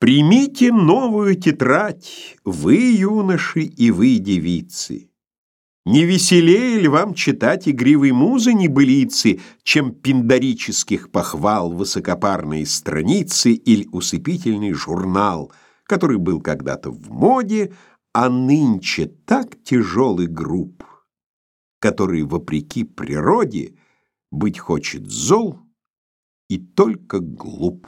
Примите новую тетрадь, вы, юноши, и вы, девицы. Не веселее ли вам читать игривой музы небылицы, чем пиндарических похвал высокопарные страницы или усыпительный журнал, который был когда-то в моде, а нынче так тяжелый груб, который, вопреки природе, быть хочет зол и только глуп.